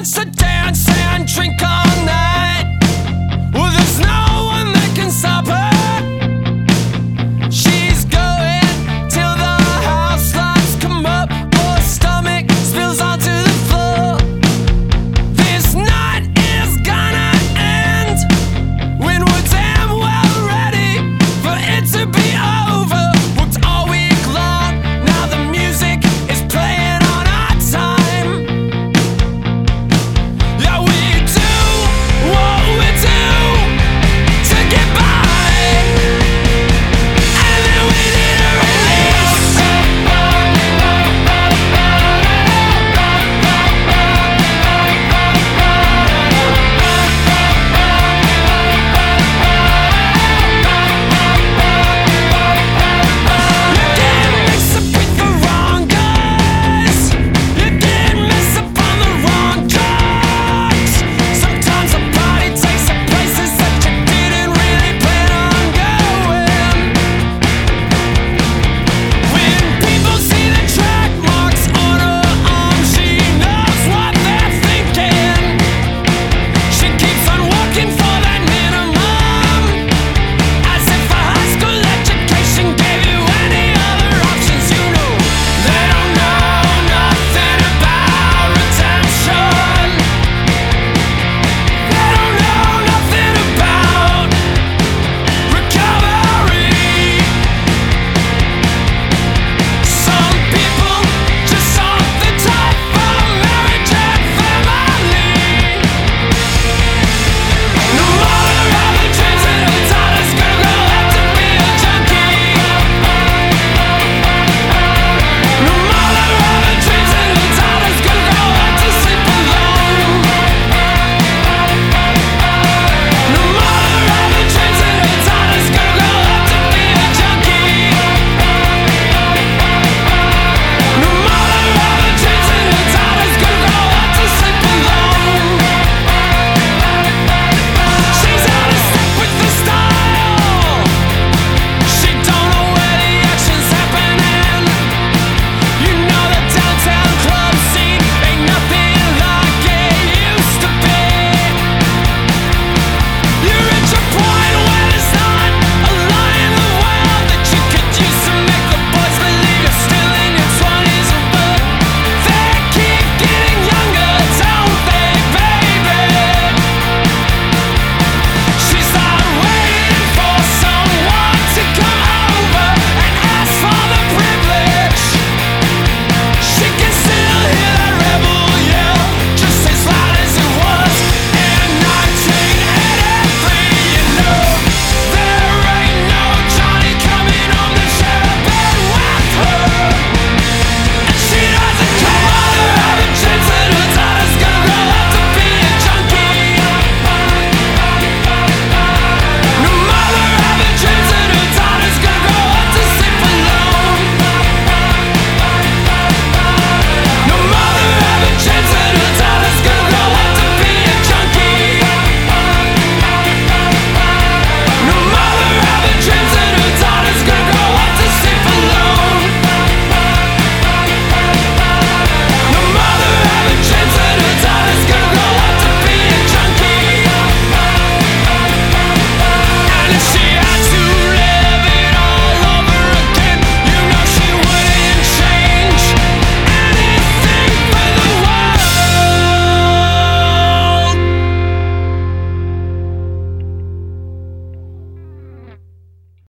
wants a day.